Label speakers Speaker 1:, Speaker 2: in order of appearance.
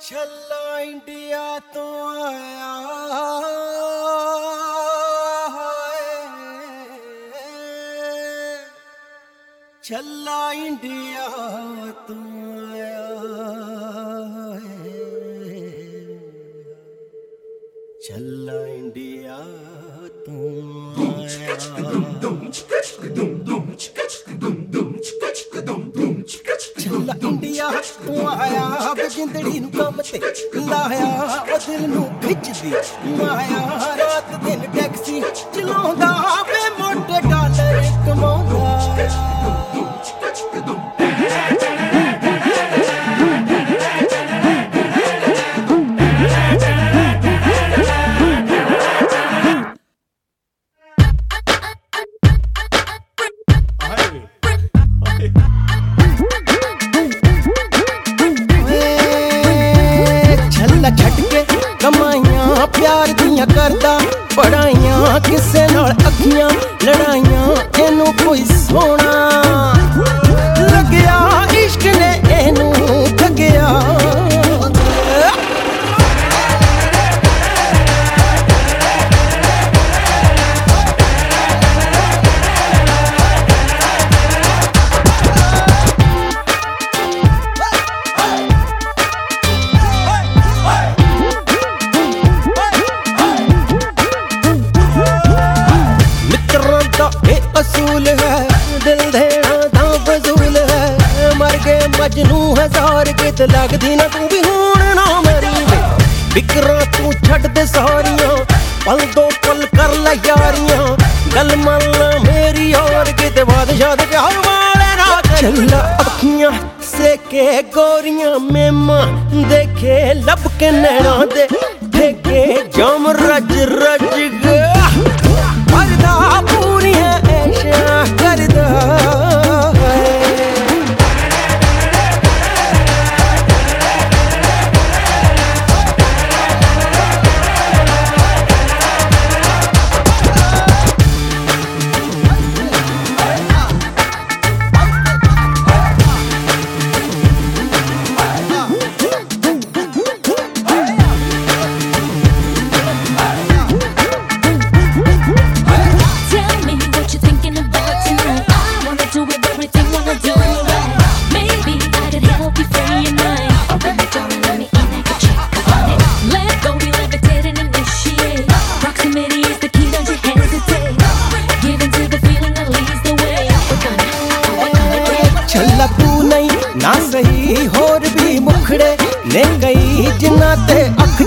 Speaker 1: ਛੱਲਾ India ਤੋਂ ਆਇਆ ਹਾਏ ਛੱਲਾ ਇੰਡੀਆ ਤੋਂ ਆਇਆ ਏ। ਛੱਲਾ ਇੰਡੀਆ ਤੋਂ ਆਇਆ ਚੱਲਾ ਇੰਡੀਆ ਤੂੰ ਆਇਆ ਵੇ ਨੂੰ ਕੰਮ ਤੇ ਲਾਇਆ, ਉਹ ਦਿਲ ਨੂੰ ਖਿੱਚਦੀ, ਮਾਇਆ, ਰਾਤ ਦਿਨ ਟੈਕਸੀ ਚਲਾਉਂਦਾ ਕਮਾਈਆਂ ਪਿਆਰ ਦੀਆਂ ਕਰਦਾ ਪੜਾਈਆਂ ਕਿਸੇ ਨਾਲ ਅੱਖੀਆਂ ਲੜਾਈਆਂ ਇਹਨੂੰ ਕੋਈ ਸੋ ਦਾ ਇਹ ਅਸੂਲ ਹੈ। ਦਿਲ ਦੇਣਾ ਤਾਂ ਫਜ਼ੂਲ ਹੈ। ਮਰ ਗਏ ਮਜਨੂ ਹਜ਼ਾਰ ਕਿਤ ਲੱਗਦੀ ਨਾ ਤੂੰ ਵੀ ਹੁਣ ਨਾ ਮਰੀ ਵੇ। ਤੂੰ ਛੱਡ ਦੇ ਸਾਰੀਆਂ ਪਲ ਦੋ ਪਲ ਕਰ ਲੈ ਯਾਰੀਆਂ। ਗੱਲ ਮੰਨ ਲੈ ਮੇਰੀ ਹੋਰ ਕਿਤੇ ਬਾਦਸ਼ਾਹ ਦੇ ਪਿਆਰ ਵਾਲੇ ਨਾ। ਚੱਲਾ ਅੱਖੀਆਂ ਸੇ ਕੇ ਗੋਰੀਆਂ ਮੇਮਾ ਦੇਖੇ ਲੱਭ ਕੇ ਨੈਣਾ ਦੇ। ਠੇਕੇ ਜਮ ਰਜ ਰਜ ਗਿਆ
Speaker 2: get
Speaker 1: ਤੂੰ ਨਹੀਂ ਨਾ ਸਹੀ ਹੋਰ ਵੀ ਮੁਖੜੇ ਨੇ ਗਈ ਜਿਨ੍ਹਾਂ ਤੇ ਅੱਖ